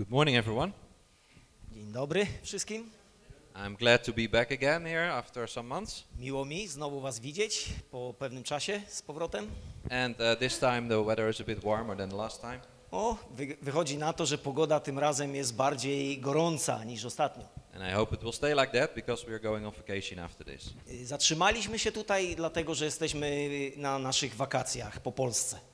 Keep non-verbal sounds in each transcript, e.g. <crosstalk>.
Good morning, everyone. Dzień dobry wszystkim. I'm glad to be back again here after some months. Miło mi znowu Was widzieć po pewnym czasie z powrotem. And uh, this time the weather is a bit warmer than last time. O, wy, wychodzi na to, że pogoda tym razem jest bardziej gorąca niż ostatnio. And I hope it will stay like that because we are going on vacation after this. Y, Zatrzymaliśmy się tutaj dlatego, że jesteśmy na naszych wakacjach po Polsce.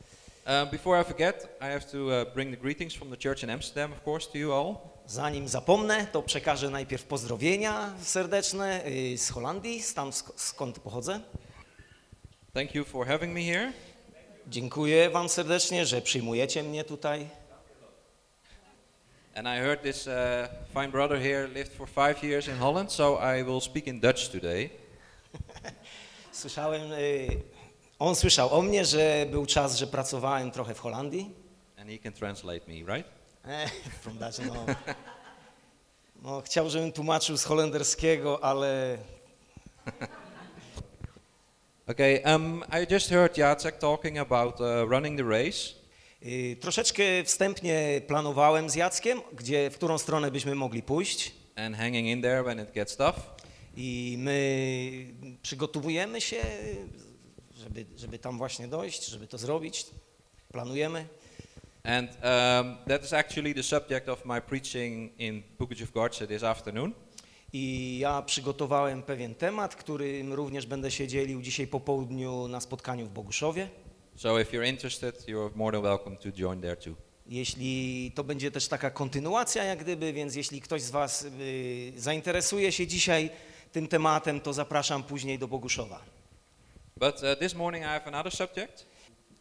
Uh, before I forget, I have to uh, bring the greetings from the church in Amsterdam, of course, to you all. Zanim zapomnę, to przekażę najpierw pozdrowienia serdeczne y, z Holandii, tam sk- skąd pochodzę. Thank you for having me here. Dziękuję Wam serdecznie, że przyjmujecie mnie tutaj. And I heard this uh, fine brother here lived for five years in Holland, so I will speak in Dutch today. <laughs> Słyszałem, y, on słyszał o mnie, że był czas, że pracowałem trochę w Holandii. And he can translate me, right? Eh, from Dutch, no. no. Chciał, żebym tłumaczył z holenderskiego, ale <laughs> Okay, um, I just heard Jacek talking about uh, running the race. y, troszeczkę wstępnie planowałem z Jackiem, gdzie, w którą stronę byśmy mogli pójść. and hanging in there when it gets tough. I my przygotowujemy się, żeby, żeby tam właśnie dojść, żeby to zrobić. Planujemy. And um, that is actually the subject of my preaching in Bookage of this afternoon. I ja przygotowałem pewien temat, którym również będę się dzielił dzisiaj po południu na spotkaniu w Boguszowie. So if you're interested, you're more than welcome to join there too. Jeśli to będzie też taka kontynuacja, jak gdyby, więc jeśli ktoś z Was y, zainteresuje się dzisiaj tym tematem, to zapraszam później do Boguszowa. But uh, this morning I have another subject,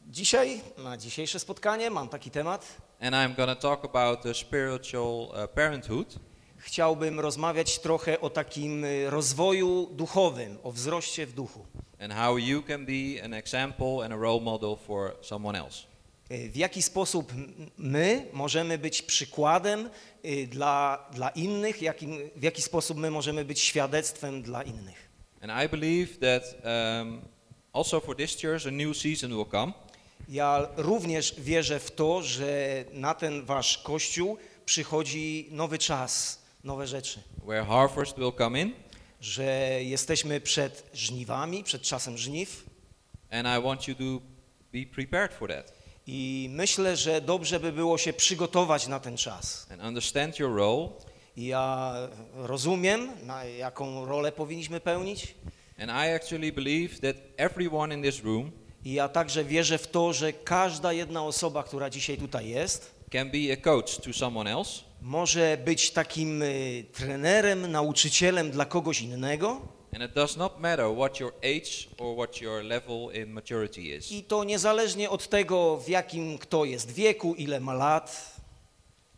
Dzisiaj, na dzisiejsze spotkanie, mam taki temat. and I'm to talk about the spiritual uh, parenthood. Chciałbym rozmawiać trochę o takim y, rozwoju duchowym, o wzroście w duchu. And how you can be an example and a role model for someone else. Y, W jaki sposób my możemy być przykładem y, dla, dla innych, jakim, w jaki sposób my możemy być świadectwem dla innych. And I believe that um, also for this church a new season will come. Ja również wierzę w to, że na ten wasz kościół przychodzi nowy czas, nowe rzeczy, where harvest will come in, że jesteśmy przed żniwami, przed czasem żniw and I want you to be prepared for that i myślę, że dobrze by było się przygotować na ten czas. and understand your role. I Ja rozumiem, na jaką rolę powinniśmy pełnić And I actually believe that everyone in this room i ja także wierzę w to, że każda jedna osoba, która dzisiaj tutaj jest, can be a coach to someone else, może być takim y, trenerem, nauczycielem dla kogoś innego. and it does not matter what your age or what your level in maturity is. I to niezależnie od tego, w jakim kto jest wieku, ile ma lat.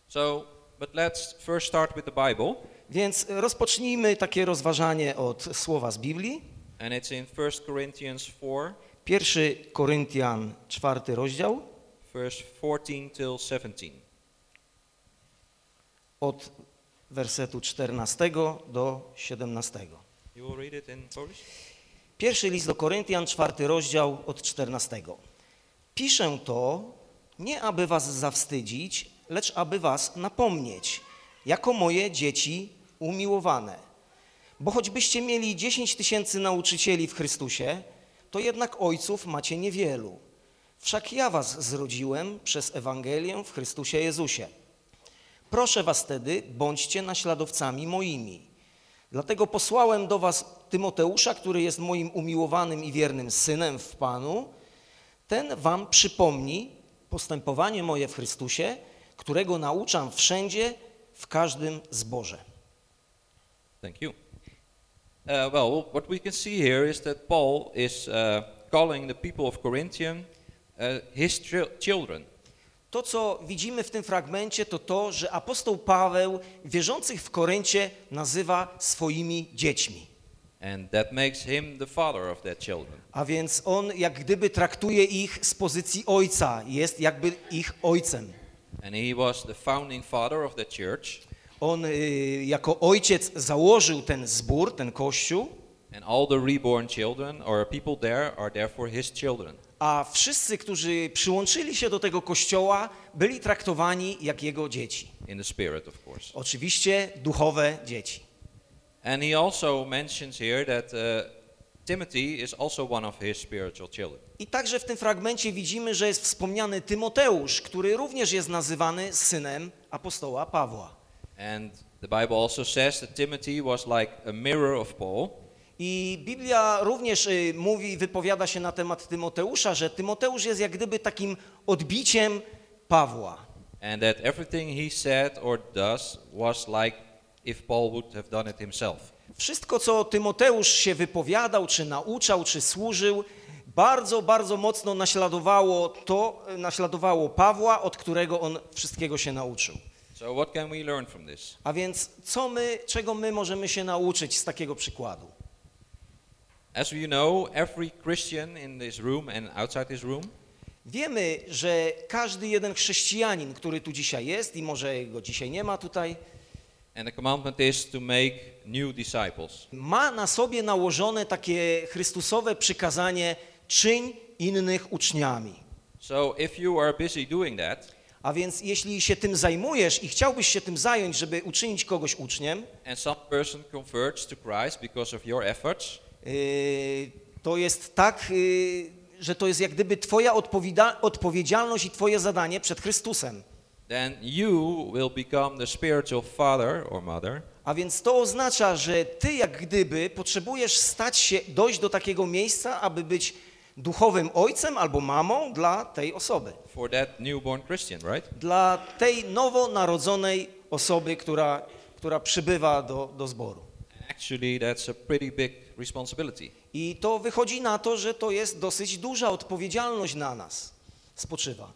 So, but let's first start with the Bible, Więc rozpocznijmy takie rozważanie od słowa z Biblii. and it's in 1 Corinthians 4, Pierwszy Koryntian, czwarty rozdział, verse 14 till 17. od wersetu 14 do 17. You will read it in Polish? Pierwszy list do Koryntian, czwarty rozdział od 14. Piszę to nie aby was zawstydzić, lecz aby was napomnieć, jako moje dzieci umiłowane. Bo choćbyście mieli 10 tysięcy nauczycieli w Chrystusie, to jednak ojców macie niewielu. Wszak ja was zrodziłem przez Ewangelię w Chrystusie Jezusie. Proszę was tedy, bądźcie naśladowcami moimi. Dlatego posłałem do was Tymoteusza, który jest moim umiłowanym i wiernym synem w Panu. Ten wam przypomni postępowanie moje w Chrystusie, którego nauczam wszędzie, w każdym zborze. Thank you. Uh, well, what we can see here is that Paul is uh, calling the people of Corinthian uh, his chil- children. To, co widzimy w tym fragmencie, to to, że apostoł Paweł wierzących w Koryncie nazywa swoimi dziećmi. And that makes him the father of their children. A więc on jak gdyby traktuje ich z pozycji ojca, jest jakby ich ojcem. And he was the founding father of the church. On y, jako ojciec założył ten zbór, ten kościół And all the reborn children or people there are therefore his children. A wszyscy, którzy przyłączyli się do tego kościoła, byli traktowani jak jego dzieci. In the spirit, of course. Oczywiście duchowe dzieci. And he also mentions here that uh, Timothy is also one of his spiritual children. I także w tym fragmencie widzimy, że jest wspomniany Tymoteusz, który również jest nazywany synem apostoła Pawła. And the Bible also says that Timothy was like a mirror of Paul. I Biblia również y, mówi, wypowiada się na temat Tymoteusza, że Tymoteusz jest jak gdyby takim odbiciem Pawła. And that everything he said or does was like if Paul would have done it himself. Wszystko, co Tymoteusz się wypowiadał, czy nauczał, czy służył, bardzo, bardzo mocno naśladowało to, naśladowało Pawła, od którego on wszystkiego się nauczył. So what can we learn from this? A więc co my, czego my możemy się nauczyć z takiego przykładu? As you know, every Christian in this room and outside this room Wiemy, że każdy jeden chrześcijanin, który tu dzisiaj jest i może go dzisiaj nie ma tutaj, and the commandment is to make new disciples. ma na sobie nałożone takie Chrystusowe przykazanie czyń innych uczniami. So if you are busy doing that A więc jeśli się tym zajmujesz i chciałbyś się tym zająć, żeby uczynić kogoś uczniem, converts to efforts, yy, jest tak, yy, że to jest jak gdyby twoja odpowiedzialność i twoje zadanie przed Chrystusem. then you will become the spiritual father or mother A więc to oznacza, że ty jak gdyby potrzebujesz stać się, dojść do takiego miejsca, aby być duchowym ojcem albo mamą dla tej osoby. for that newborn Christian, right? Dla tej nowonarodzonej osoby, która, która przybywa do, do zboru. Actually, that's a pretty big responsibility. I to wychodzi na to, że to jest dosyć duża odpowiedzialność na nas spoczywa.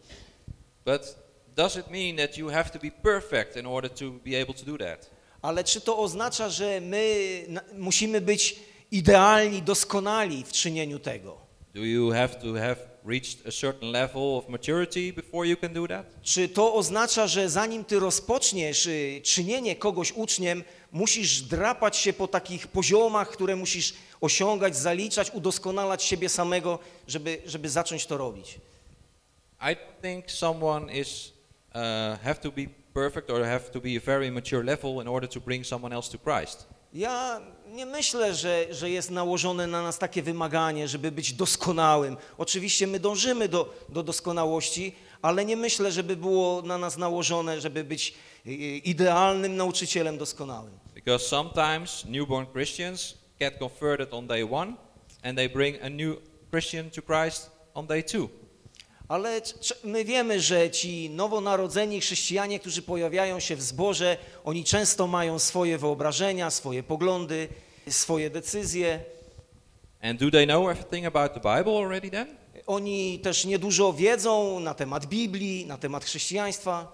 But does it mean that you have to be perfect in order to be able to do that? Ale czy to oznacza, że my musimy być idealni, doskonali w czynieniu tego? Do you have to have reached a certain level of maturity before you can do that? Czy to oznacza, że zanim ty rozpoczniesz y, czynienie kogoś uczniem, musisz drapać się po takich poziomach, które musisz osiągać, zaliczać, udoskonalać siebie samego, żeby, żeby zacząć to robić? I don't think someone is uh, have to be perfect or have to be a very mature level in order to bring someone else to Christ. Ja nie myślę, że, że jest nałożone na nas takie wymaganie, żeby być doskonałym. Oczywiście my dążymy do, do doskonałości, ale nie myślę, żeby było na nas nałożone, żeby być y, idealnym nauczycielem doskonałym. Because sometimes newborn Christians get converted on day one and they bring a new Christian to Christ on day two. Ale my wiemy, że ci nowonarodzeni chrześcijanie, którzy pojawiają się w zborze, oni często mają swoje wyobrażenia, swoje poglądy, swoje decyzje. And do they know everything about the Bible already then? Oni też niedużo wiedzą na temat Biblii, na temat chrześcijaństwa.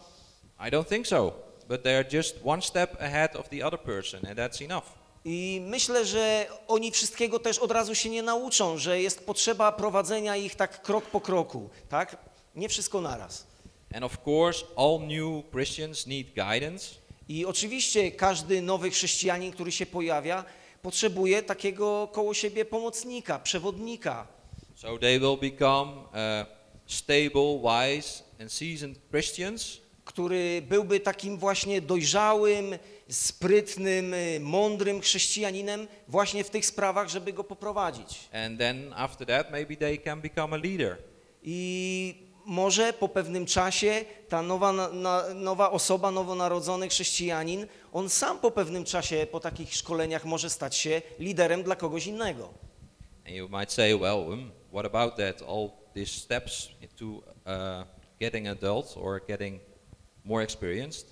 I don't think so. But they're just one step ahead of the other person and that's enough. I myślę, że oni wszystkiego też od razu się nie nauczą, że jest potrzeba prowadzenia ich tak krok po kroku, tak? Nie wszystko naraz. And of course, all new Christians need guidance. I oczywiście każdy nowy chrześcijanin, który się pojawia, potrzebuje takiego koło siebie pomocnika, przewodnika. So they will become uh, stable, wise, and seasoned Christians. Który byłby takim właśnie dojrzałym, sprytnym, mądrym chrześcijaninem właśnie w tych sprawach, żeby go poprowadzić. And then after that, maybe they can become a leader. I może po pewnym czasie ta nowa, na, nowa osoba, nowonarodzony chrześcijanin, on sam po pewnym czasie, po takich szkoleniach może stać się liderem dla kogoś innego. And you might say, well, um, what about that? All these steps to uh, getting adult or getting more experienced.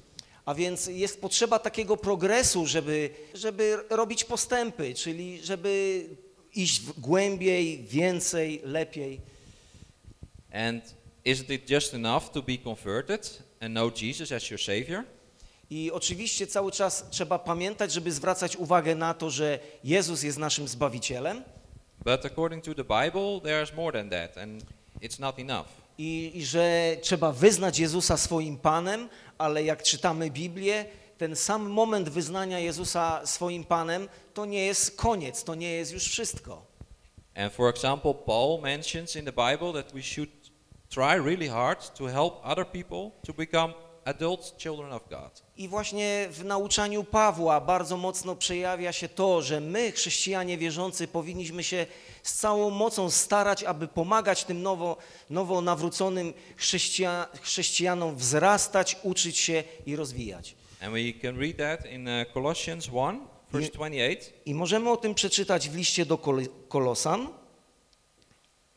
A więc jest potrzeba takiego progresu, żeby, żeby robić postępy, czyli żeby iść głębiej, więcej, lepiej. And isn't it just enough to be converted and know Jesus as your Savior? I oczywiście cały czas trzeba pamiętać, żeby zwracać uwagę na to, że Jezus jest naszym Zbawicielem But according to the Bible, there's more than that, and it's not enough. I, i że trzeba wyznać Jezusa swoim Panem, ale jak czytamy Biblię, ten sam moment wyznania Jezusa swoim Panem to nie jest koniec, to nie jest już wszystko. And for example, Paul mentions in the Bible that we should try really hard to help other people to become children of God. I właśnie w nauczaniu Pawła bardzo mocno przejawia się to, że my, chrześcijanie wierzący, powinniśmy się z całą mocą starać, aby pomagać tym nowo, nowo nawróconym chrześcija, chrześcijanom wzrastać, uczyć się i rozwijać. And we can read that in uh, Colossians 1, verse Nie- 28. I możemy o tym przeczytać w liście do Kol- Kolosan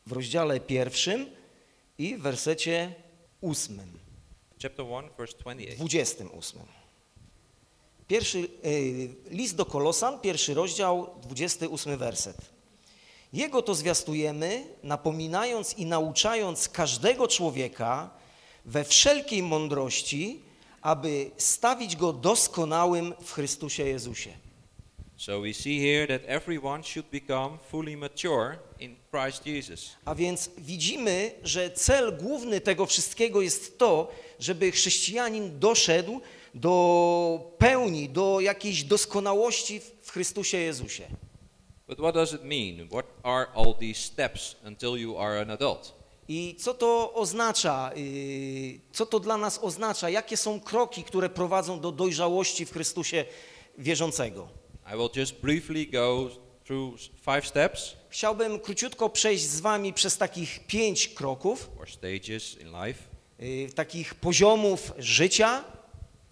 w rozdziale pierwszym i w wersecie ósmym. Chapter 1, verse 28. 28. Pierwszy, y, list do Kolosan, pierwszy rozdział, 28 werset. Jego to zwiastujemy, napominając i nauczając każdego człowieka we wszelkiej mądrości, aby stawić go doskonałym w Chrystusie Jezusie. So we see here that everyone should become fully mature in Christ Jesus. A więc widzimy, że cel główny tego wszystkiego jest to, żeby chrześcijanin doszedł do pełni, do jakiejś doskonałości w- Chrystusie Jezusie. But what does it mean? What are all these steps until you are an adult? I co to oznacza? yy, Co to dla nas oznacza? Jakie są kroki, które prowadzą do dojrzałości w Chrystusie wierzącego? I will just briefly go through five steps Chciałbym króciutko przejść z wami przez takich pięć kroków, or stages in life. yy, takich poziomów życia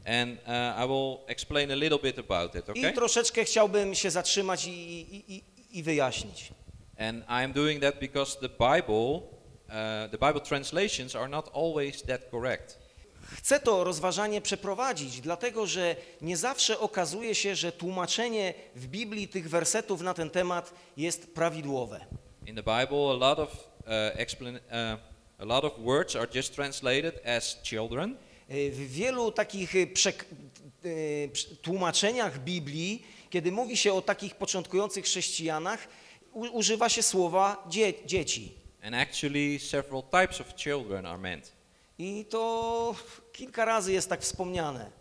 And uh, I will explain a little bit about it, i okay? troszeczkę chciałbym się zatrzymać i, i, i, i wyjaśnić. And I'm doing that because the Bible, uh, the Bible translations are not always that correct. Chcę to rozważanie przeprowadzić, dlatego że nie zawsze okazuje się, że tłumaczenie w Biblii tych wersetów na ten temat jest prawidłowe. In the Bible, a lot of uh, explain, uh, a lot of words are just translated as children, Y, W wielu takich y, przy- tłumaczeniach Biblii, kiedy mówi się o takich początkujących chrześcijanach, używa się słowa dzie dzieci. and actually several types of children are meant. I to kilka razy jest tak wspomniane,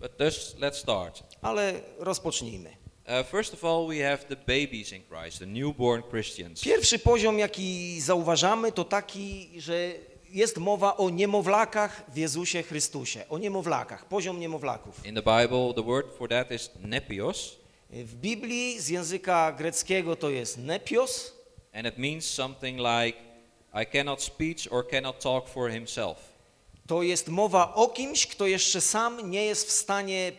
But just let's start. ale rozpocznijmy. Uh, first of all, we have the babies in Christ, the newborn Christians. Pierwszy poziom, jaki zauważamy, to taki, że jest mowa o niemowlakach w Jezusie Chrystusie. O niemowlakach, poziom niemowlaków. In the Bible, the word for that is nepios, W Biblii z języka greckiego to jest nepios, and it means something like I cannot speak or cannot talk for himself. To jest mowa o kimś, kto jeszcze sam nie jest w stanie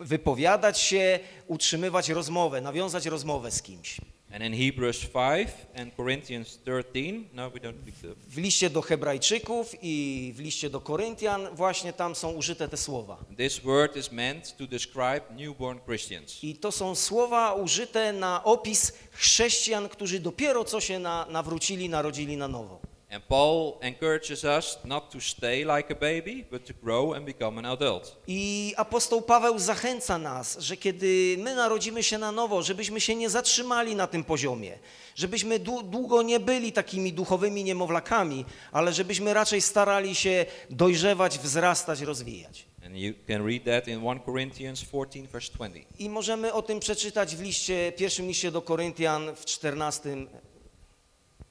wypowiadać się, utrzymywać rozmowę, nawiązać rozmowę z kimś. And in Hebrews 5 and Corinthians 13, no, we don't pick W liście do Hebrajczyków i w liście do Koryntian właśnie tam są użyte te słowa. This word is meant to describe newborn Christians. I to są słowa użyte na opis chrześcijan, którzy dopiero co się na, nawrócili, narodzili na nowo. And Paul encourages us not to stay like a baby, but to grow and become an adult. I apostoł Paweł zachęca nas, że kiedy my narodzimy się na nowo, żebyśmy się nie zatrzymali na tym poziomie, żebyśmy dłu- długo nie byli takimi duchowymi niemowlakami, ale żebyśmy raczej starali się dojrzewać, wzrastać, rozwijać. And you can read that in 1 Corinthians 14, verse 20. I możemy o tym przeczytać w liście, pierwszym liście do Koryntian w 14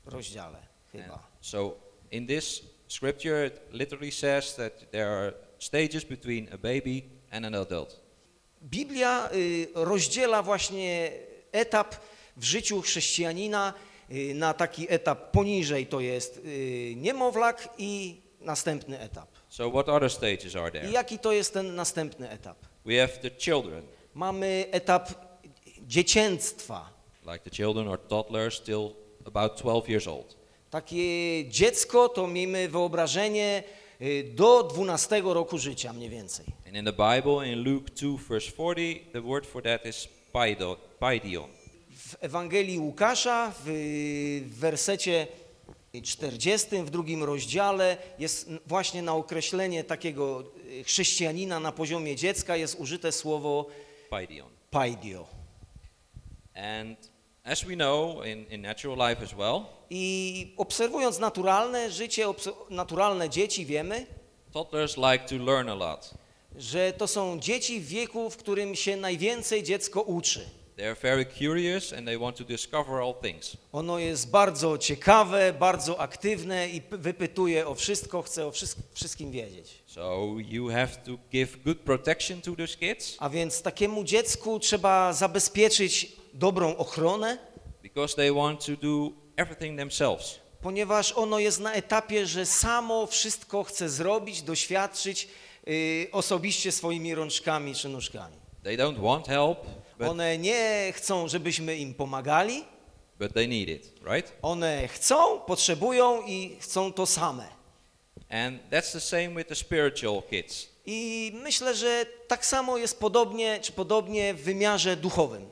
rozdziale chyba. So in this scripture, it literally says that there are stages between a baby and an adult. Biblia y, rozdziela właśnie etap w życiu chrześcijanina y, na taki etap poniżej, to jest y, niemowlak i następny etap. So what other stages are I there? jaki to jest ten następny etap? We have the children, Mamy etap dziecięctwa. like the children or toddlers still about 12 years old. Takie dziecko to miejmy wyobrażenie y, do 12 roku życia mniej więcej. And in the Bible, in Luke 2, verse 40, the word for that is paidion. W Ewangelii Łukasza w, w wersecie 40 w drugim rozdziale jest właśnie na określenie takiego y, chrześcijanina na poziomie dziecka jest użyte słowo Paidion. paidio. And as we know in, in natural life as well, I obserwując naturalne życie, naturalne dzieci wiemy, toddlers like to learn a lot. że to są dzieci w wieku, w którym się najwięcej dziecko uczy. They are very curious and they want to discover all things. Ono jest bardzo ciekawe, bardzo aktywne i wypytuje o wszystko, chce o wszystk- wszystkim wiedzieć. So you have to give good protection to those kids A więc takiemu dziecku trzeba zabezpieczyć dobrą ochronę, because they want to do everything themselves. ponieważ ono jest na etapie, że samo wszystko chce zrobić, doświadczyć y, osobiście swoimi rączkami czy nóżkami. They don't want help, but, One nie chcą, żebyśmy im pomagali, but they need it, right? one chcą, potrzebują i chcą to same. And that's the same with the spiritual kids. I myślę, że tak samo jest podobnie, czy podobnie w wymiarze duchowym.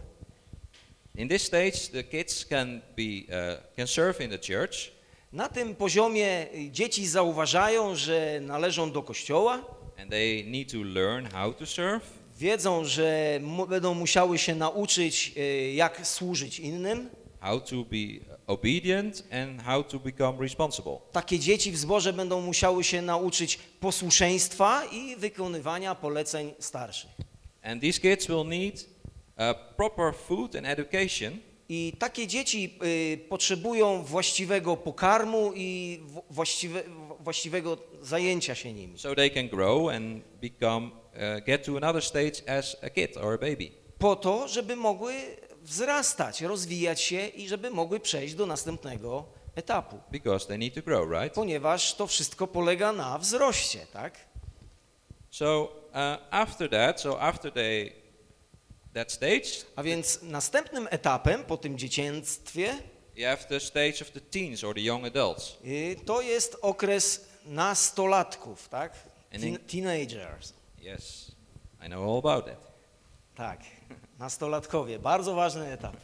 In this stage, the kids can be uh, can serve in the church, Na tym poziomie dzieci zauważają, że należą do kościoła, and they need to learn how to serve, wiedzą, że będą musiały się nauczyć, y, jak służyć innym. how to be obedient, and how to become responsible. Takie dzieci w zborze będą musiały się nauczyć posłuszeństwa i wykonywania poleceń starszych. And these kids will need proper food and education I takie dzieci y, potrzebują właściwego pokarmu i właściwe, właściwego zajęcia się nimi. so they can grow and become uh, get to another stage as a kid or a baby. Po to, żeby mogły wzrastać, rozwijać się i żeby mogły przejść do następnego etapu. Because they need to grow, right? Ponieważ to wszystko polega na wzroście, tak? So uh, after that, so after they that stage, A więc następnym etapem po tym dzieciństwie you have the stage of the teens or the young adults. y, to jest okres nastolatków, tak? Teen, teenagers. Yes, I know all about that. Tak, nastolatkowie, bardzo ważny etap.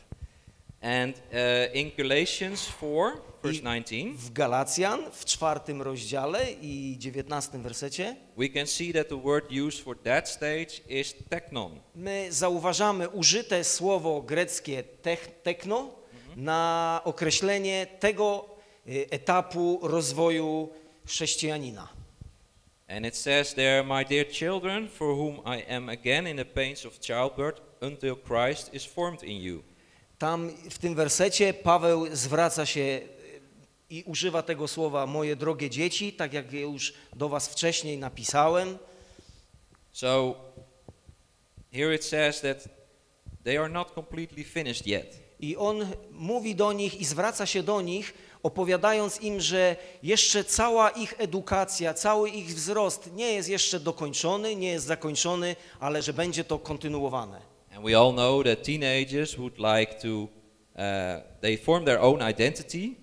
And uh, in Galatians 4, verse I- 19, W Galacjan w czwartym rozdziale i dziewiętnastym wersecie we can see that the word used for that stage is teknon. my zauważamy użyte słowo greckie tech, tekno na określenie tego y, etapu rozwoju chrześcijanina. And it says there, My dear children, for whom I am again in the pains of childbirth until Christ is formed in you. Tam w tym wersecie Paweł zwraca się y, i używa tego słowa moje drogie dzieci, tak jak je już do was wcześniej napisałem. So here it says that they are not completely finished yet. I on mówi do nich i zwraca się do nich, opowiadając im, że jeszcze cała ich edukacja, cały ich wzrost nie jest jeszcze dokończony, nie jest zakończony, ale że będzie to kontynuowane. And we all know that teenagers would like to, uh, they form their own identity,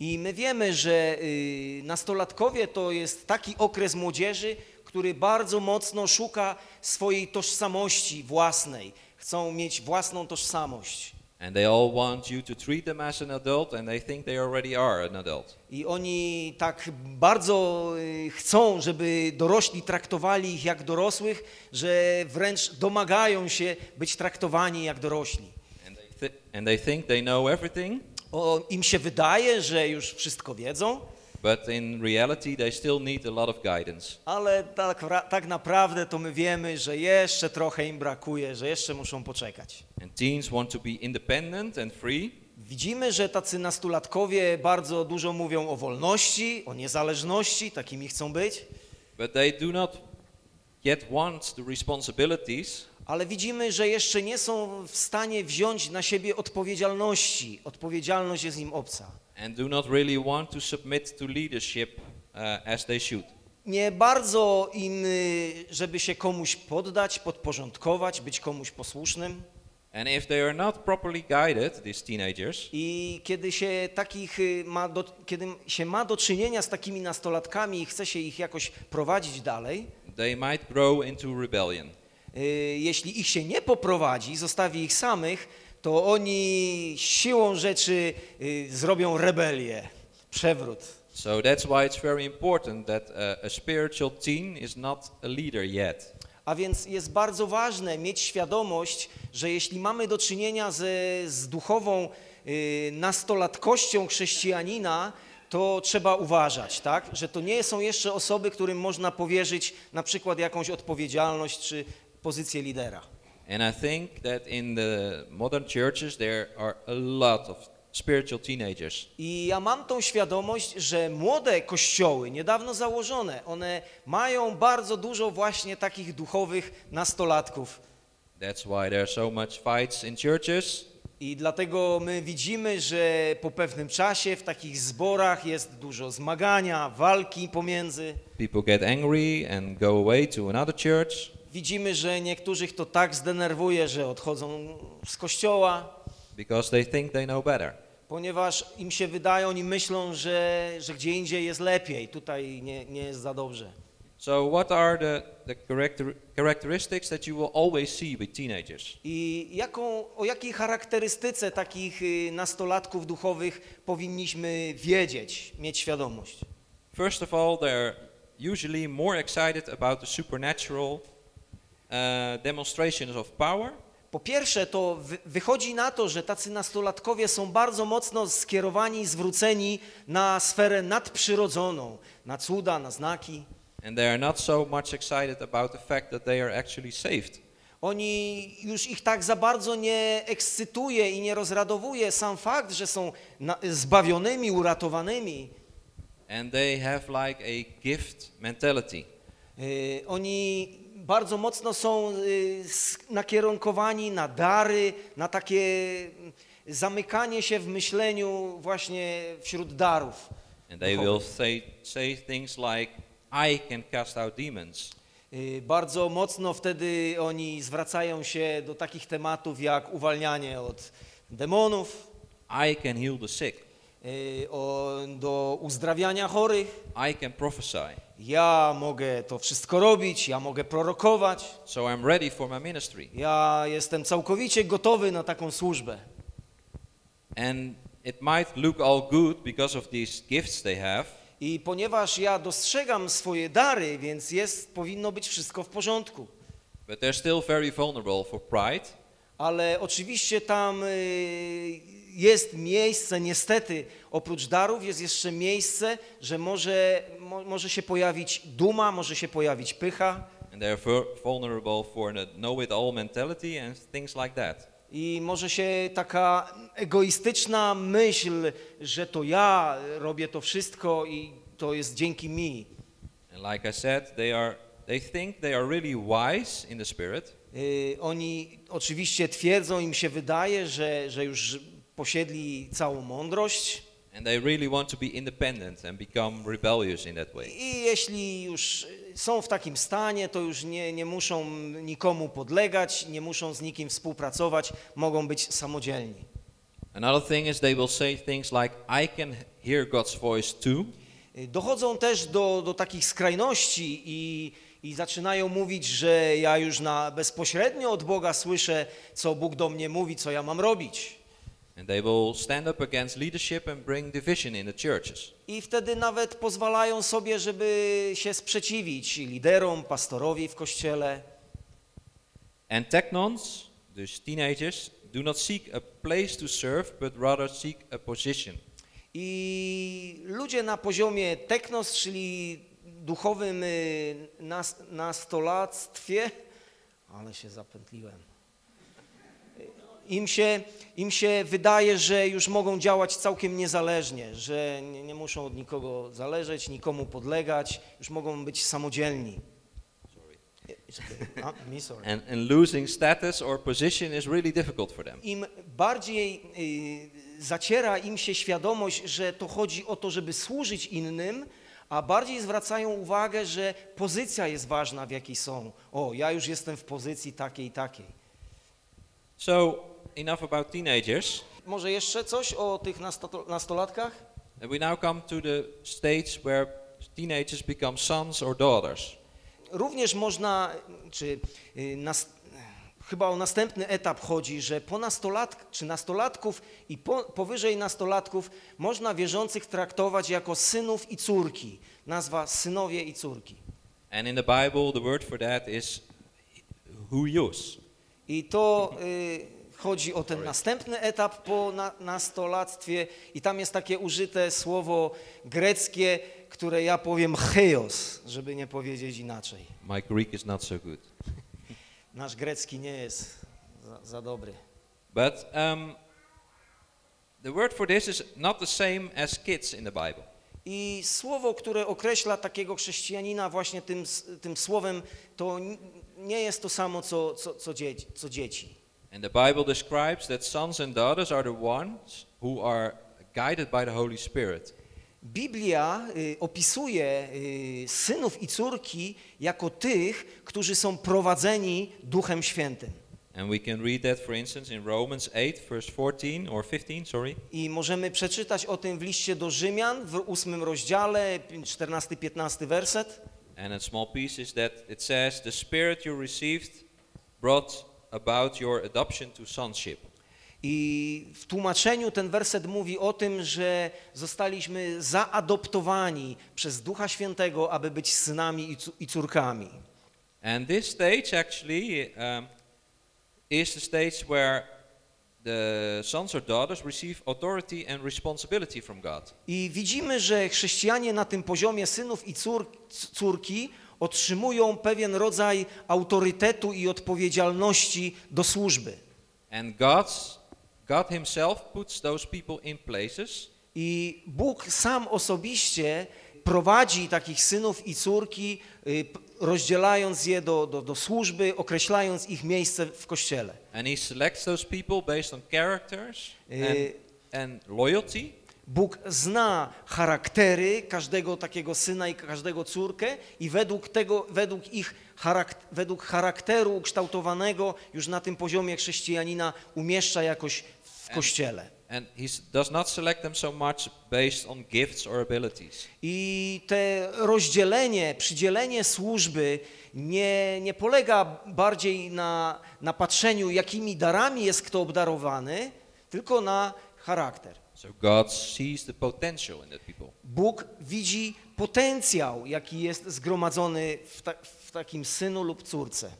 I my wiemy, że y, nastolatkowie to jest taki okres młodzieży, który bardzo mocno szuka swojej tożsamości własnej. Chcą mieć własną tożsamość. And they all want you to treat them as an adult, and they think they already are an adult. I oni tak bardzo y, chcą, żeby dorośli traktowali ich jak dorosłych, że wręcz domagają się być traktowani jak dorośli. And they, thi- and they think they know everything, O, Im się wydaje, że już wszystko wiedzą, but in reality, they still need a lot of guidance. ale tak, tak naprawdę to my wiemy, że jeszcze trochę im brakuje, że jeszcze muszą poczekać. And teens want to be independent and free, Widzimy, że tacy nastolatkowie bardzo dużo mówią o wolności, o niezależności, takimi chcą być, but they do not yet want the responsibilities ale widzimy, że jeszcze nie są w stanie wziąć na siebie odpowiedzialności. Odpowiedzialność jest im obca. And do not really want to submit to leadership uh, as they should. Nie bardzo im, żeby się komuś poddać, podporządkować, być komuś posłusznym. And if they are not properly guided, these teenagers, I kiedy się takich y, ma do, kiedy się ma do czynienia z takimi nastolatkami i chce się ich jakoś prowadzić dalej, they might grow into rebellion. y, jeśli ich się nie poprowadzi, zostawi ich samych, to oni siłą rzeczy y, zrobią rebelię, przewrót. So that's why it's very important that uh, a spiritual teen is not a leader yet. A więc jest bardzo ważne mieć świadomość, że jeśli mamy do czynienia ze, z duchową y, nastolatkością chrześcijanina, to to trzeba uważać, tak? Że to nie są jeszcze osoby, którym można powierzyć na przykład jakąś odpowiedzialność czy pozycję lidera. And I think that in the modern churches there are a lot of spiritual teenagers. I ja mam tą świadomość, że młode kościoły, niedawno założone, one mają bardzo dużo właśnie takich duchowych nastolatków. That's why there are so much fights in churches. I dlatego my widzimy, że po pewnym czasie w takich zborach jest dużo zmagania, walki pomiędzy. People get angry and go away to another church Widzimy, że niektórych to tak zdenerwuje, że odchodzą z kościoła, because they think they know better. ponieważ im się wydaje, oni myślą, że, że gdzie indziej jest lepiej, tutaj nie, nie jest za dobrze. So what are the, the character, characteristics that you will always see with teenagers? I jaką, o jakiej charakterystyce takich y, nastolatków duchowych powinniśmy wiedzieć, mieć świadomość? First of all, they're usually more excited about the supernatural demonstrations of power Po pierwsze, to wy- wychodzi na to, że tacy nastolatkowie są bardzo mocno skierowani zwróceni na sferę nadprzyrodzoną, na cuda, na znaki. and they are not so much excited about the fact that they are actually saved. Oni już ich tak za bardzo nie ekscytuje i nie rozradowuje sam fakt, że są zbawionymi, uratowanymi. And they have like a gift mentality. Y, Oni bardzo mocno są y, nakierunkowani na dary, na takie mm, zamykanie się w myśleniu właśnie wśród darów. And they will say, say things like, I can cast out demons. Y, Bardzo mocno wtedy oni zwracają się do takich tematów jak uwalnianie od demonów, I can heal the sick. Y, o, do uzdrawiania chorych. I can prophesy. Ja mogę to wszystko robić, ja mogę prorokować, So I'm ready for my ministry. ja jestem całkowicie gotowy na taką służbę. And it might look all good because of these gifts they have, I ponieważ ja dostrzegam swoje dary, więc jest, powinno być wszystko w porządku. but they're still very vulnerable for pride Ale oczywiście tam y, jest miejsce, niestety, oprócz darów jest jeszcze miejsce, że może, mo, może się pojawić duma, może się pojawić pycha and they're vu- vulnerable for the know-it-all mentality and things like that. i może się taka egoistyczna myśl, że to ja robię to wszystko i to jest dzięki mi. And like I said, they are they think they are really wise in the spirit, Y, Oni oczywiście twierdzą, im się wydaje, że, że już posiedli całą mądrość and they really want to be independent and become rebellious in that way. i jeśli już są w takim stanie, to już nie, nie muszą nikomu podlegać, nie muszą z nikim współpracować, mogą być samodzielni. Another thing is they will say things like, I can hear God's voice too, Dochodzą też do, do takich skrajności i, i zaczynają mówić, że ja już na, bezpośrednio od Boga słyszę, co Bóg do mnie mówi, co ja mam robić. And they will stand up against leadership and bring division in the churches. I wtedy nawet pozwalają sobie, żeby się sprzeciwić liderom, pastorowi w kościele. And technons, dus teenagers, do not seek a place to serve, but rather seek a position. I ludzie na poziomie teknos, czyli duchowym y, nas, nastolactwie, ale się zapętliłem. Im się, Im się wydaje, że już mogą działać całkiem niezależnie, że nie, nie muszą od nikogo zależeć, nikomu podlegać, już mogą być samodzielni. And, and losing status or position is really difficult for them. Im bardziej y, zaciera im się świadomość, że to chodzi o to, żeby służyć innym, a bardziej zwracają uwagę, że pozycja jest ważna, w jakiej są. O, ja już jestem w pozycji takiej, takiej. So, enough about teenagers. Może jeszcze coś o tych nasto- nastolatkach? And we now come to the stage where teenagers become sons or daughters. Również można, czy y, nas, chyba o następny etap chodzi, że po nastolat, czy nastolatków i po, powyżej nastolatków można wierzących traktować jako synów i córki. Nazwa synowie i córki. And in the Bible, the word for that is huios. I to y, chodzi o ten następny etap po na, nastolatstwie i tam jest takie użyte słowo greckie, które ja powiem heios, żeby nie powiedzieć inaczej. My Greek is not so good. <laughs> Nasz grecki nie jest za, za dobry. But um, the word for this is not the same as kids in the Bible. I słowo, które określa takiego chrześcijanina właśnie tym, tym słowem, to nie jest to samo, co, co, co, dzieci, co dzieci. And the Bible describes that sons and daughters are the ones who are guided by the Holy Spirit. Biblia y, opisuje y, synów i córki jako tych, którzy są prowadzeni Duchem Świętym. And we can read that, for instance, in Romans 8, verse 14 or 15, sorry. I możemy przeczytać o tym w liście do Rzymian w ósmym rozdziale, 14-15 werset. And a small piece is that it says, The Spirit you received brought about your adoption to sonship. I w tłumaczeniu ten werset mówi o tym, że zostaliśmy zaadoptowani przez Ducha Świętego, aby być synami i córkami. And this stage actually um, is the stage where the sons or daughters receive authority and responsibility from God. I widzimy, że chrześcijanie na tym poziomie synów i cór, córki otrzymują pewien rodzaj autorytetu i odpowiedzialności do służby. And God's, God Himself puts those people in places I Bóg sam osobiście prowadzi takich synów i córki, y, rozdzielając je do, do, do służby, określając ich miejsce w kościele. and He selects those people based on characters and, Y- and loyalty. Bóg zna charaktery każdego takiego syna i każdego córkę i według tego, według ich charak- według charakteru ukształtowanego już na tym poziomie chrześcijanina umieszcza jakoś w kościele. And so. I te rozdzielenie, przydzielenie służby nie, nie polega bardziej na, na patrzeniu, jakimi darami jest kto obdarowany, tylko na charakter. So God sees the potential in that people. Bóg widzi potencjał, jaki jest zgromadzony w, ta, w takim synu lub córce.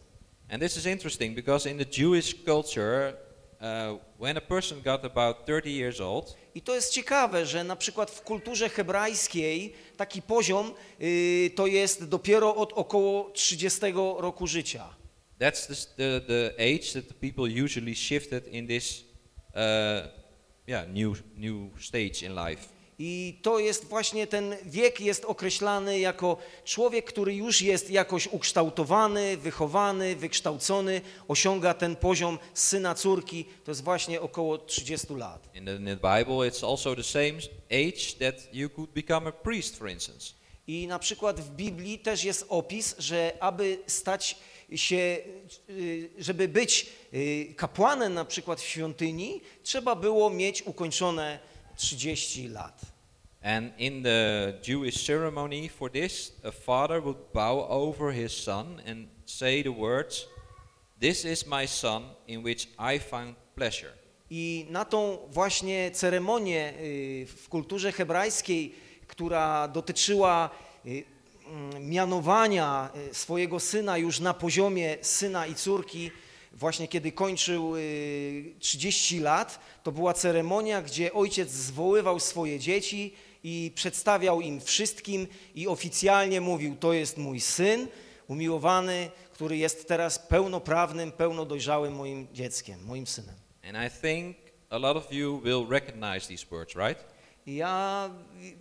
And this is interesting because in the Jewish culture, uh, when a person got about 30 years old, I to jest ciekawe, że na przykład w kulturze hebrajskiej taki poziom y, to jest dopiero od około 30 roku życia. that's the, the, the age that the people usually shifted in this uh, yeah, new, new stage in life. I to jest właśnie ten wiek jest określany jako człowiek, który już jest jakoś ukształtowany, wychowany, wykształcony, osiąga ten poziom syna, córki, to jest właśnie około 30 lat. In the, in the Bible, it's also the same age that you could become a priest, for instance. I na przykład w Biblii też jest opis, że aby stać się, y, żeby być y, kapłanem na przykład w świątyni, trzeba było mieć ukończone 30 lat. And in the Jewish ceremony for this, a father would bow over his son and say the words, This is my son in which I found pleasure. I na tą właśnie ceremonię y, w kulturze hebrajskiej, która dotyczyła mianowania y, swojego syna już na poziomie syna i córki, właśnie kiedy kończył y, 30 lat, to była ceremonia, gdzie ojciec zwoływał swoje dzieci i przedstawiał im wszystkim i oficjalnie mówił, to jest mój syn umiłowany, który jest teraz pełnoprawnym, pełnodojrzałym moim dzieckiem, moim synem. And I think a lot of you will recognize these words, right? Ja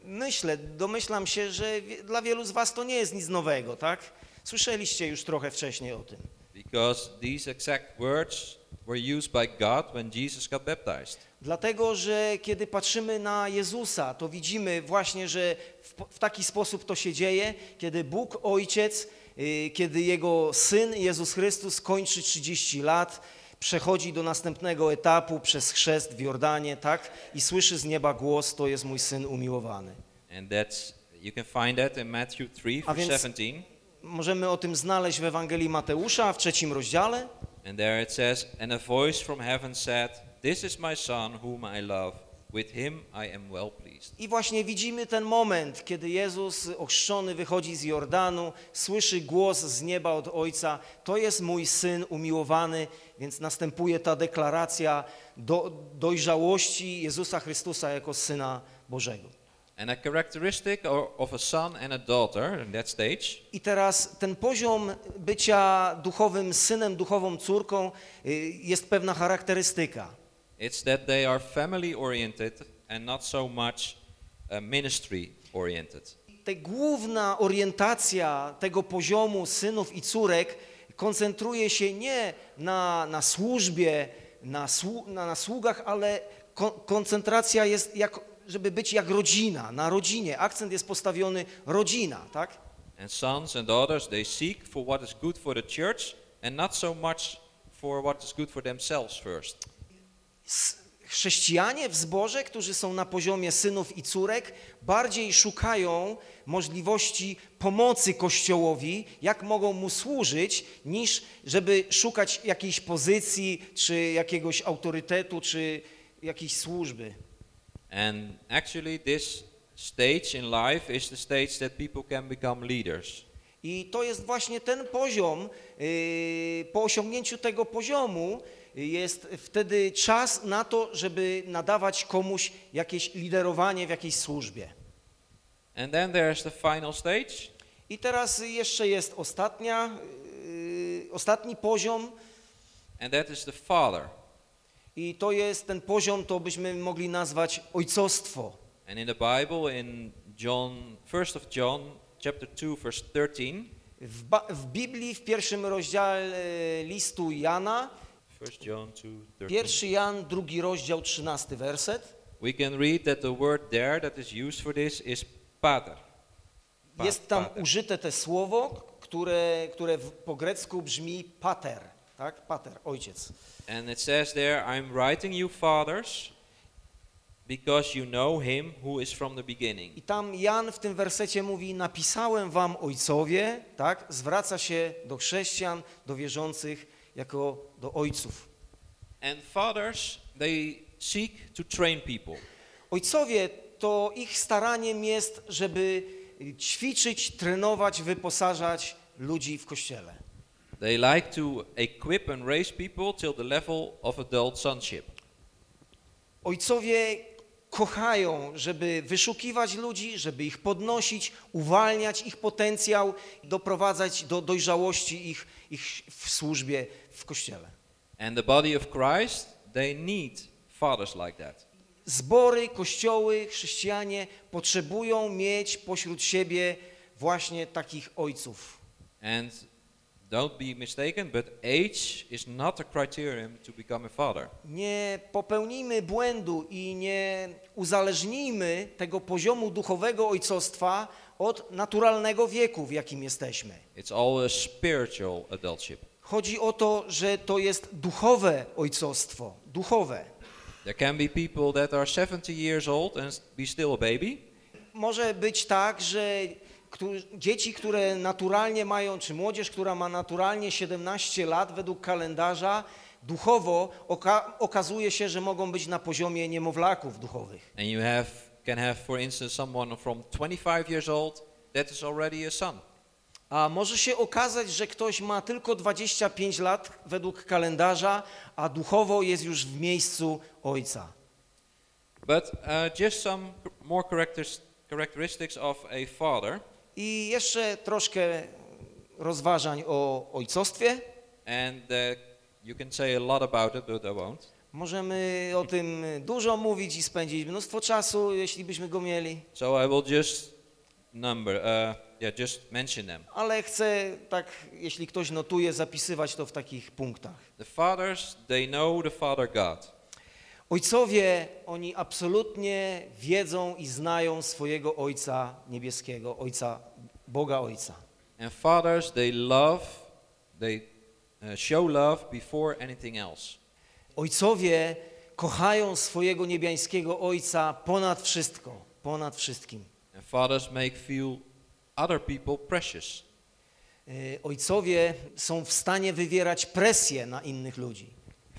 myślę, domyślam się, że dla wielu z was to nie jest nic nowego, tak? Słyszeliście już trochę wcześniej o tym. Because these exact words were used by God when Jesus got baptized. Dlatego, że kiedy patrzymy na Jezusa, to widzimy właśnie, że w, w taki sposób to się dzieje, kiedy Bóg Ojciec, y, kiedy Jego Syn Jezus Chrystus kończy 30 lat, przechodzi do następnego etapu przez chrzest w Jordanie, tak? I słyszy z nieba głos, to jest mój Syn umiłowany. And that's you can find that in Matthew 3 A verse więc- 17. Możemy o tym znaleźć w Ewangelii Mateusza w trzecim rozdziale. And there it says, And a voice from heaven said, This is my son whom I love, with him I am well pleased. I właśnie widzimy ten moment, kiedy Jezus ochrzczony wychodzi z Jordanu, słyszy głos z nieba od Ojca, to jest mój Syn umiłowany, więc następuje ta deklaracja do, dojrzałości Jezusa Chrystusa jako Syna Bożego. I teraz ten poziom bycia duchowym synem, duchową córką y, jest pewna charakterystyka. it's that they are family oriented and not so much uh, ministry oriented. Ta główna orientacja tego poziomu synów i córek koncentruje się nie na, na służbie, na, słu, na, na sługach, ale ko, koncentracja jest, jak, żeby być jak rodzina, na rodzinie. Akcent jest postawiony rodzina, tak? And sons and daughters, they seek for what is good for the church and not so much for what is good for themselves first. S- Chrześcijanie w zborze, którzy są na poziomie synów i córek, bardziej szukają możliwości pomocy Kościołowi, jak mogą mu służyć, niż żeby szukać jakiejś pozycji, czy jakiegoś autorytetu, czy jakiejś służby. And actually, this stage in life is the stage that people can become leaders. I to jest właśnie ten poziom, yy, po osiągnięciu tego poziomu jest wtedy czas na to, żeby nadawać komuś jakieś liderowanie w jakiejś służbie. And then there's the final stage, I teraz jeszcze jest ostatnia, yy, ostatni poziom and that is the father. i to jest ten poziom, to byśmy mogli nazwać ojcostwo. And in the Bible, in John, first of John, chapter 2, verse 13, W, w Biblii w pierwszym rozdziale listu Jana, First John 2, 13, pierwszy Jan, drugi rozdział, trzynasty werset, we can read that the word there that is used for this is pater. Pa- jest tam pater. użyte te słowo, które, które w, po grecku brzmi pater, tak? Pater, ojciec. And it says there, I'm writing you fathers because you know him who is from the beginning. I tam Jan w tym wersecie mówi, napisałem wam ojcowie, tak? Zwraca się do chrześcijan, do wierzących jako do ojców. And fathers, they seek to train people. Ojcowie to ich staraniem jest, żeby ćwiczyć, trenować, wyposażać ludzi w kościele. They like to equip and raise people till the level of adult sonship. Ojcowie kochają, żeby wyszukiwać ludzi, żeby ich podnosić, uwalniać ich potencjał, doprowadzać do dojrzałości ich, ich w służbie w kościele. And the body of Christ, they need fathers like that. Zbory, kościoły, chrześcijanie potrzebują mieć pośród siebie właśnie takich ojców. And don't be mistaken, but age is not a criterion to become a father. Nie popełnijmy błędu i nie uzależnijmy tego poziomu duchowego ojcostwa od naturalnego wieku, w jakim jesteśmy. It's all a spiritual adultship. Chodzi o to, że to jest duchowe ojcostwo, duchowe. There can be people that are 70 years old and be still a baby. Może być tak, że dzieci, które naturalnie mają, czy młodzież, która ma naturalnie 17 lat według kalendarza, duchowo oka okazuje się, że mogą być na poziomie niemowlaków duchowych. And you have can have, for instance, someone from 25 years old that is already a son. A może się okazać, że ktoś ma tylko 25 lat według kalendarza, a duchowo jest już w miejscu ojca. But uh, just some more characteristics of a father. I jeszcze troszkę rozważań o ojcostwie. And uh, you can say a lot about it, but I won't. Możemy o tym dużo mówić i spędzić mnóstwo czasu, jeśli byśmy go mieli, So I will just number, uh, yeah, just mention them. ale chcę tak, jeśli ktoś notuje, zapisywać to w takich punktach. The fathers, they know the Father God. Ojcowie, oni absolutnie wiedzą i znają swojego Ojca Niebieskiego, Ojca, Boga Ojca. And fathers, they love, they uh, show love before anything else. Ojcowie kochają swojego niebiańskiego Ojca ponad wszystko, ponad wszystkim. Fathers make feel other people precious. Y, Ojcowie są w stanie wywierać presję na innych ludzi.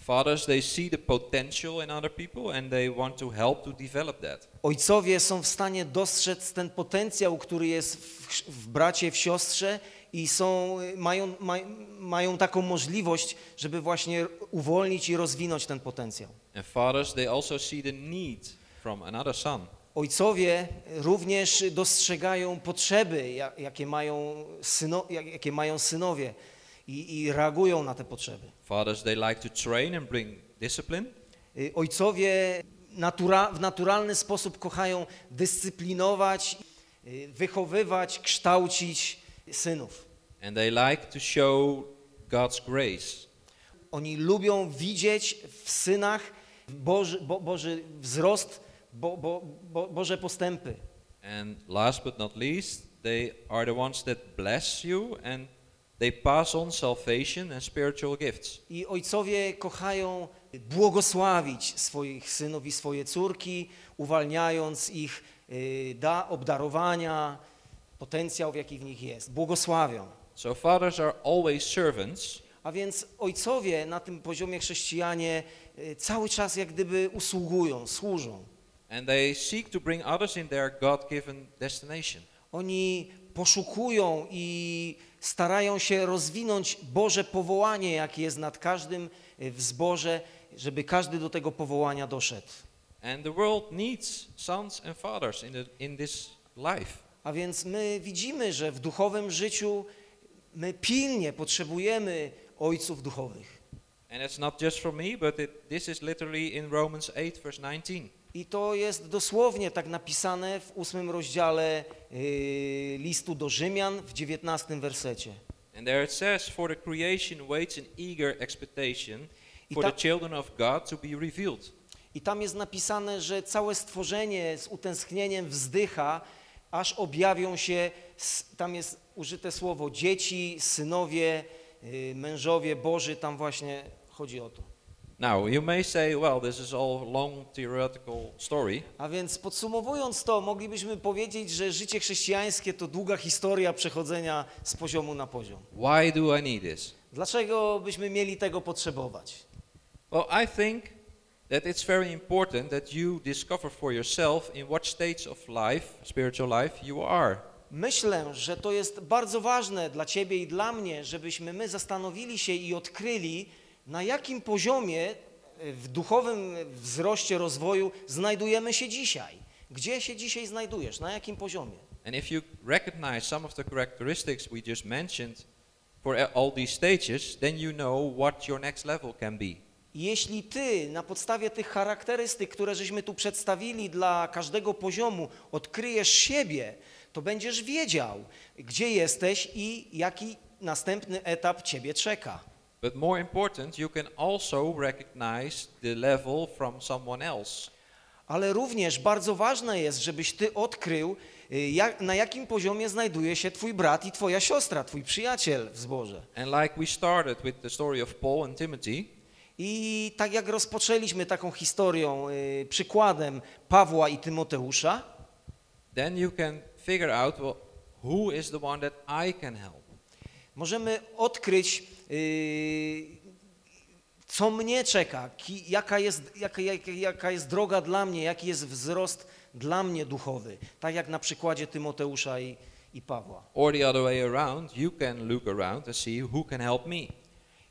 Fathers, they see the potential in other people and they want to help to develop that. Ojcowie są w stanie dostrzec ten potencjał, który jest w, w bracie, w siostrze i są, mają, ma, mają taką możliwość, żeby właśnie uwolnić i rozwinąć ten potencjał. And fathers, they also see the need from another son. Ojcowie również dostrzegają potrzeby, ja- jakie mają, syno, jak- jakie mają synowie i, i reagują na te potrzeby. Fathers, they like to train and bring discipline. Y, Ojcowie natura, w naturalny sposób kochają dyscyplinować, y, wychowywać, kształcić synów. And they like to show God's grace. Oni lubią widzieć w synach Boży, Bo, Boży wzrost, bo, bo, bo, Boże postępy. And last but not least, they are the ones that bless you and they pass on salvation and spiritual gifts. I ojcowie kochają błogosławić swoich synów i swoje córki, uwalniając ich y, da obdarowania, potencjał, jaki w nich jest. Błogosławią. So fathers are always servants, A więc ojcowie na tym poziomie chrześcijanie y, cały czas jak gdyby usługują, służą. And they seek to bring others in their God-given destination. Oni poszukują i starają się rozwinąć Boże powołanie, jakie jest nad każdym y, w zborze, żeby każdy do tego powołania doszedł. And the world needs sons and fathers in, the, in this life. A więc my widzimy, że w duchowym życiu my pilnie potrzebujemy ojców duchowych. And it's not just for me, but it, this is literally in Romans 8, verse 19. I to jest dosłownie tak napisane w ósmym rozdziale yy, listu do Rzymian w dziewiętnastym wersecie. And there it says, For the creation waits in eager expectation I for ta- the children of God to be revealed. I tam jest napisane, że całe stworzenie z utęsknieniem wzdycha, aż objawią się, tam jest użyte słowo dzieci, synowie, yy, mężowie Boży, tam właśnie chodzi o to. Now, you may say, well, this is all long theoretical story, A więc podsumowując to, moglibyśmy powiedzieć, że życie chrześcijańskie to długa historia przechodzenia z poziomu na poziom. why do I need this? Dlaczego byśmy mieli tego potrzebować? Well, I think that it's very important that you discover for yourself in what states of life, spiritual life, you are. Myślę, że to jest bardzo ważne dla Ciebie i dla mnie, żebyśmy my zastanowili się i odkryli, na jakim poziomie e, w duchowym wzroście rozwoju znajdujemy się dzisiaj. Gdzie się dzisiaj znajdujesz? Na jakim poziomie? And if you recognize some of the characteristics we just mentioned for a- all these stages, then you know what your next level can be. Jeśli ty na podstawie tych charakterystyk, które żeśmy tu przedstawili dla każdego poziomu, odkryjesz siebie, to będziesz wiedział, gdzie jesteś i jaki następny etap ciebie czeka. But more important, you can also recognize the level from someone else. Ale również bardzo ważne jest, żebyś ty odkrył, y, jak, na jakim poziomie znajduje się twój brat i twoja siostra, twój przyjaciel w zborze. And like we started with the story of Paul and Timothy, I tak jak rozpoczęliśmy taką historią, y, przykładem Pawła i Tymoteusza, then you can figure out well, who is the one that I can help. możemy odkryć, co mnie czeka, jaka, jest, jaka, jaka, jaka jest droga dla mnie, jaki jest wzrost dla mnie duchowy. Tak jak na przykładzie Tymoteusza i, i Pawła. Or the other way around, you can look around and see who can help me.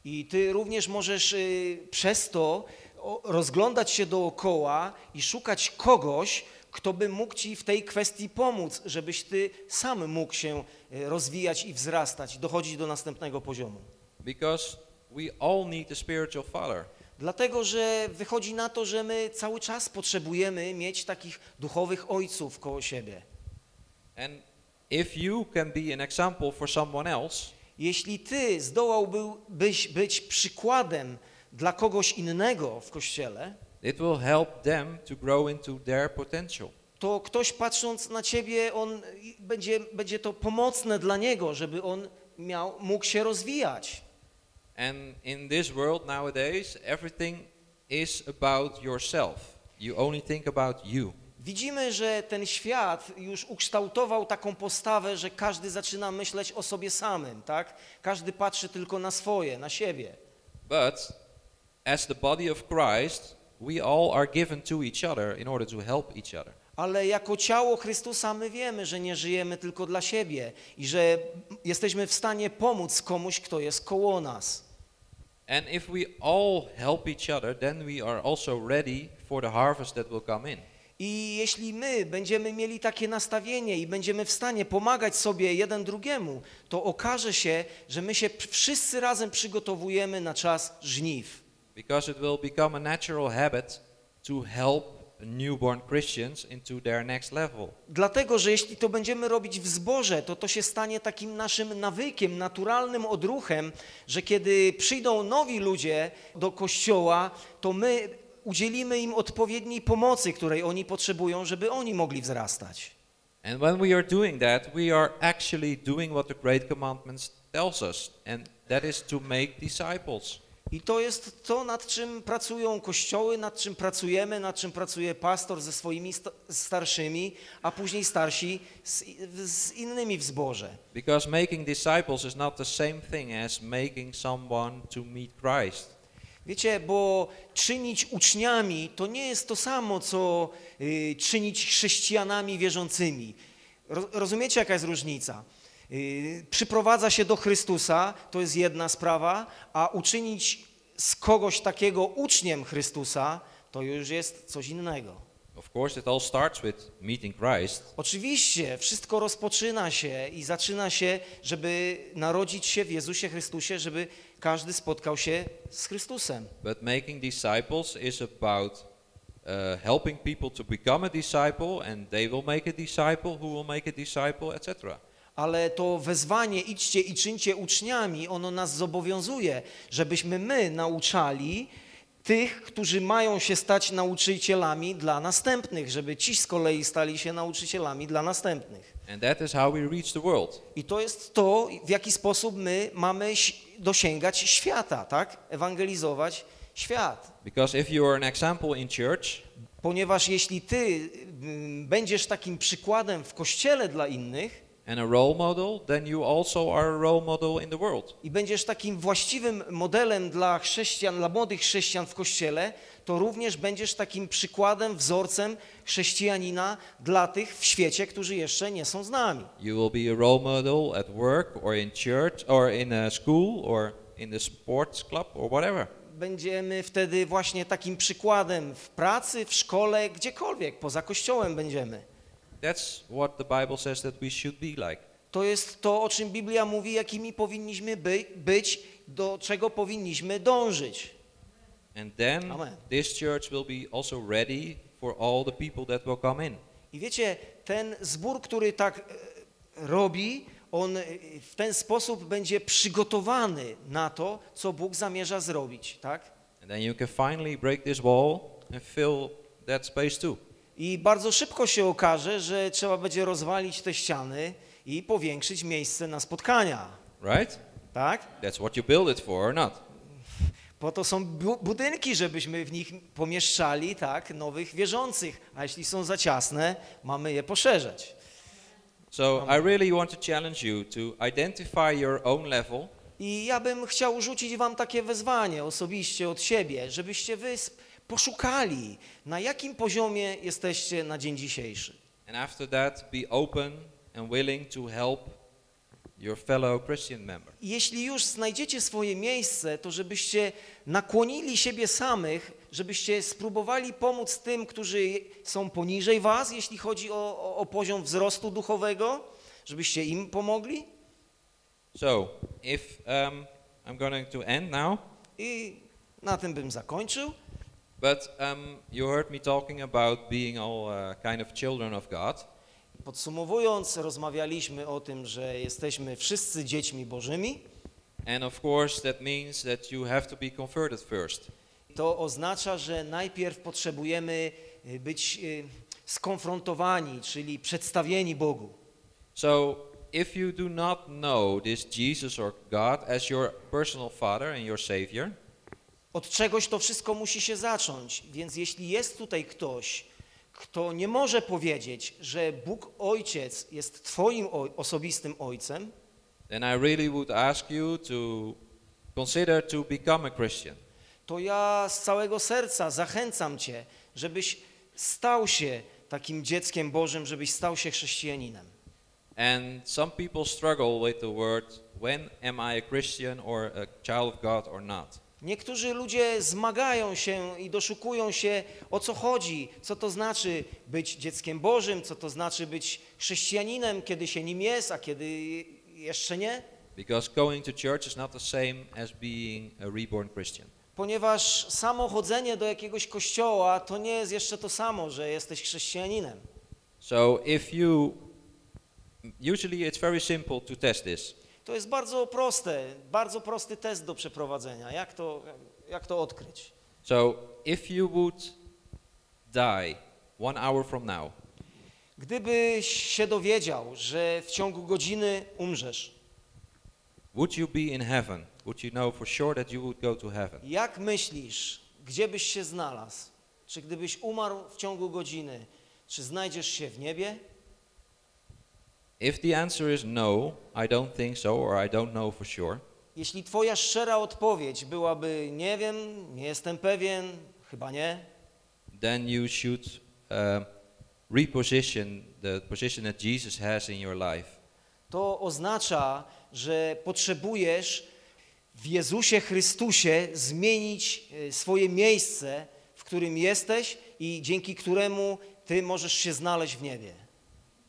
I ty również możesz y, przez to o, rozglądać się dookoła i szukać kogoś, kto by mógł ci w tej kwestii pomóc, żebyś ty sam mógł się y, rozwijać i wzrastać, dochodzić do następnego poziomu. Because we all need a spiritual father. Dlatego, że wychodzi na to, że my cały czas potrzebujemy mieć takich duchowych ojców koło siebie. And if you can be an example for someone else, Jeśli ty zdołałbyś być przykładem dla kogoś innego w kościele, it will help them to grow into their potential. to ktoś patrząc na ciebie, on będzie, będzie to pomocne dla niego, żeby on miał, mógł się rozwijać. And in this world nowadays, everything is about yourself. You only think about you. Widzimy, że ten świat już ukształtował taką postawę, że każdy zaczyna myśleć o sobie samym, tak? Każdy patrzy tylko na swoje, na siebie. But as the body of Christ, we all are given to each other in order to help each other. Ale jako ciało Chrystusa my wiemy, że nie żyjemy tylko dla siebie i że jesteśmy w stanie pomóc komuś, kto jest koło nas. And if we all help each other, then we are also ready for the harvest that will come in. I jeśli my będziemy mieli takie nastawienie i będziemy w stanie pomagać sobie jeden drugiemu, to okaże się, że my się wszyscy razem przygotowujemy na czas żniw. Because it will become a natural habit to help newborn Christians into their next level. Dlatego, że jeśli to będziemy robić w zborze, to to się stanie takim naszym nawykiem, naturalnym odruchem, że kiedy przyjdą nowi ludzie do kościoła, to my udzielimy im odpowiedniej pomocy, której oni potrzebują, żeby oni mogli wzrastać. And when we are doing that, we are actually doing what the Great Commandments tells us, and that is to make disciples. I to jest to, nad czym pracują kościoły, nad czym pracujemy, nad czym pracuje pastor ze swoimi sta- starszymi, a później starsi z, z innymi w zborze. Because making disciples is not the same thing as making someone to meet Christ. Wiecie, bo czynić uczniami to nie jest to samo, co y, czynić chrześcijanami wierzącymi. Ro, rozumiecie, jaka jest różnica? Y, przyprowadza się do Chrystusa, to jest jedna sprawa, a uczynić z kogoś takiego uczniem Chrystusa, to już jest coś innego. Of course, it all starts with meeting Christ, Oczywiście, wszystko rozpoczyna się i zaczyna się, żeby narodzić się w Jezusie Chrystusie, żeby każdy spotkał się z Chrystusem. but making disciples is about uh, helping people to become a disciple, and they will make a disciple, who will make a disciple, etc. Ale to wezwanie idźcie i czyńcie uczniami, ono nas zobowiązuje, żebyśmy my nauczali tych, którzy mają się stać nauczycielami dla następnych, żeby ci z kolei stali się nauczycielami dla następnych. I to jest to, w jaki sposób my mamy dosięgać świata, tak? Ewangelizować świat. Because if you are an example in church, Ponieważ jeśli ty mm, będziesz takim przykładem w kościele dla innych and a role model, then you also are a role model in the world. i będziesz takim właściwym modelem dla chrześcijan, dla młodych chrześcijan w kościele, to również będziesz takim przykładem, wzorcem chrześcijanina dla tych w świecie, którzy jeszcze nie są z nami. You will be a role model at work or in church or in a school or in the sports club or whatever. Będziemy wtedy właśnie takim przykładem w pracy, w szkole, gdziekolwiek, poza kościołem będziemy. That's what the Bible says that we should be like. To jest to, o czym Biblia mówi, jakimi powinniśmy by, być, do czego powinniśmy dążyć. And then Amen. this church will be also ready for all the people that will come in. I wiecie, ten zbór, który tak e, robi, on e, w ten sposób będzie przygotowany na to, co Bóg zamierza zrobić, tak? And then you can finally break this wall and fill that space too. I bardzo szybko się okaże, że trzeba będzie rozwalić te ściany i powiększyć miejsce na spotkania, Right? tak? That's what you build it for or not. Po to są bu budynki, żebyśmy w nich pomieszczali, tak, nowych wierzących, a jeśli są za ciasne, mamy je poszerzać. So I really want to challenge you to identify your own level I ja bym chciał rzucić wam takie wezwanie osobiście od siebie, żebyście wy poszukali, na jakim poziomie jesteście na dzień dzisiejszy. and after that be open and willing to help your fellow Christian member. Jeśli już znajdziecie swoje miejsce, to żebyście nakłonili siebie samych, żebyście spróbowali pomóc tym, którzy są poniżej was, jeśli chodzi o, o, o poziom wzrostu duchowego, żebyście im pomogli. So, if um, I'm going to end now, I na tym bym zakończył. But um, you heard me talking about being all uh, kind of children of God. Podsumowując, rozmawialiśmy o tym, że jesteśmy wszyscy dziećmi Bożymi. And of course, that means that you have to be converted first. To oznacza, że najpierw potrzebujemy y, być y, skonfrontowani, czyli przedstawieni Bogu. So, if you do not know this Jesus or God as your personal Father and your Savior, Od czegoś to wszystko musi się zacząć, więc jeśli jest tutaj ktoś, kto nie może powiedzieć, że Bóg Ojciec jest Twoim oj- osobistym Ojcem, then I really would ask you to consider to become a Christian. to ja z całego serca zachęcam Cię, żebyś stał się takim dzieckiem Bożym, żebyś stał się chrześcijaninem. And some people struggle with the word when am I a Christian or a child of God or not? Niektórzy ludzie zmagają się i doszukują się, o co chodzi, co to znaczy być dzieckiem Bożym, co to znaczy być chrześcijaninem, kiedy się nim jest, a kiedy jeszcze nie. Because going to church is not the same as being a reborn Christian. Ponieważ samo chodzenie do jakiegoś kościoła to nie jest jeszcze to samo, że jesteś chrześcijaninem. So if you, usually it's very simple to test this. To jest bardzo proste, bardzo prosty test do przeprowadzenia. Jak to, jak to odkryć? So if you would die one hour from now, Gdybyś się dowiedział, że w ciągu godziny umrzesz, would you be in heaven? Would you know for sure that you would go to heaven? jak myślisz, gdzie byś się znalazł? Czy gdybyś umarł w ciągu godziny, czy znajdziesz się w niebie? If the answer is no, I don't think so, or I don't know for sure, Jeśli twoja szczera odpowiedź byłaby nie wiem, nie jestem pewien, chyba nie, then you should um, reposition the position that Jesus has in your life. to oznacza, że potrzebujesz w Jezusie Chrystusie zmienić e, swoje miejsce, w którym jesteś i dzięki któremu ty możesz się znaleźć w niebie.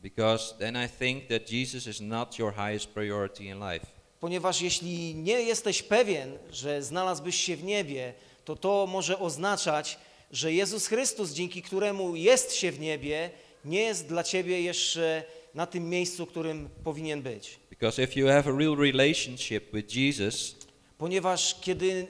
Because then I think that Jesus is not your highest priority in life. Ponieważ jeśli nie jesteś pewien, że znalazłbyś się w niebie, to to może oznaczać, że Jezus Chrystus, dzięki któremu jest się w niebie, nie jest dla ciebie jeszcze na tym miejscu, którym powinien być. Because if you have a real relationship with Jesus, Ponieważ kiedy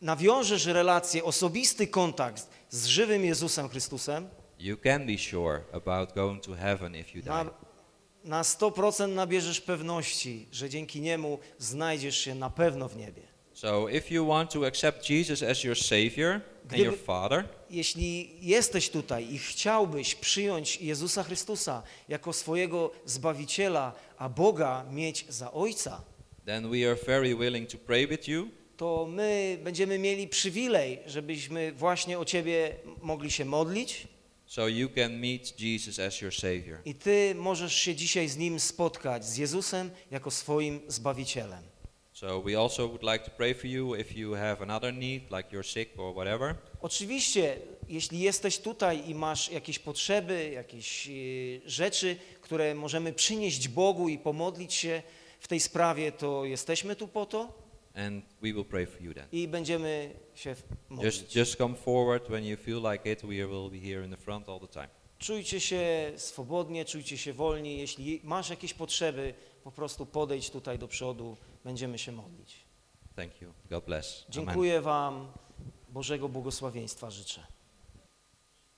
nawiążesz relację, osobisty kontakt z żywym Jezusem Chrystusem, you can be sure about going to heaven if you die. na, na 100% nabierzesz pewności, że dzięki niemu znajdziesz się na pewno w niebie. So if you want to accept Jesus as your Savior and your Father, Jeśli jesteś tutaj i chciałbyś przyjąć Jezusa Chrystusa jako swojego Zbawiciela, a Boga mieć za Ojca, then we are very willing to pray with you to my będziemy mieli przywilej, żebyśmy właśnie o Ciebie mogli się modlić so you can meet Jesus as your Savior. i Ty możesz się dzisiaj z Nim spotkać, z Jezusem jako swoim Zbawicielem. So we also would like to pray for you if you have another need, like you're sick or whatever. Oczywiście, jeśli jesteś tutaj i masz jakieś potrzeby, jakieś e, rzeczy, które możemy przynieść Bogu i pomodlić się w tej sprawie, to jesteśmy tu po to And we will pray for you then. i będziemy się modlić. Just, just come forward when you feel like it. We will be here in the front all the time. Czujcie się swobodnie, czujcie się wolni. Jeśli masz jakieś potrzeby, po prostu podejdź tutaj do przodu, będziemy się modlić. Thank you. God bless. Amen. Dziękuję Wam, Bożego błogosławieństwa życzę.